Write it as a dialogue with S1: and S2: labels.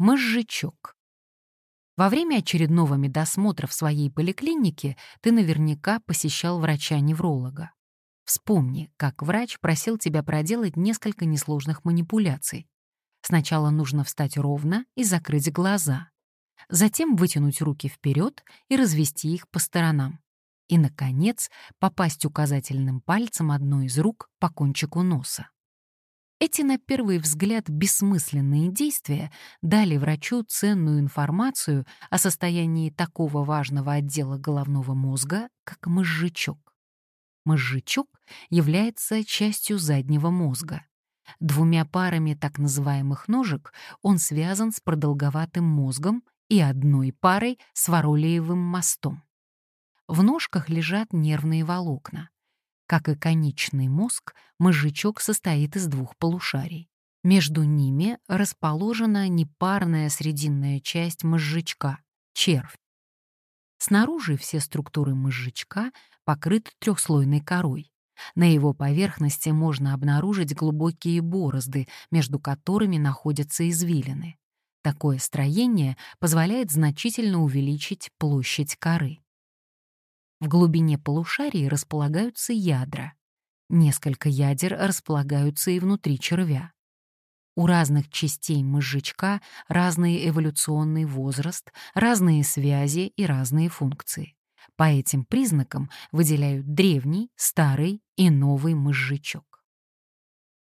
S1: Мозжечок. Во время очередного медосмотра в своей поликлинике ты наверняка посещал врача-невролога. Вспомни, как врач просил тебя проделать несколько несложных манипуляций. Сначала нужно встать ровно и закрыть глаза. Затем вытянуть руки вперед и развести их по сторонам. И, наконец, попасть указательным пальцем одной из рук по кончику носа. Эти, на первый взгляд, бессмысленные действия дали врачу ценную информацию о состоянии такого важного отдела головного мозга, как мозжечок. Мозжечок является частью заднего мозга. Двумя парами так называемых ножек он связан с продолговатым мозгом и одной парой с воролеевым мостом. В ножках лежат нервные волокна. Как и конечный мозг, мозжечок состоит из двух полушарий. Между ними расположена непарная срединная часть мозжечка — червь. Снаружи все структуры мозжечка покрыты трехслойной корой. На его поверхности можно обнаружить глубокие борозды, между которыми находятся извилины. Такое строение позволяет значительно увеличить площадь коры. В глубине полушарий располагаются ядра. Несколько ядер располагаются и внутри червя. У разных частей мозжечка разный эволюционный возраст, разные связи и разные функции. По этим признакам выделяют древний, старый и новый мозжечок.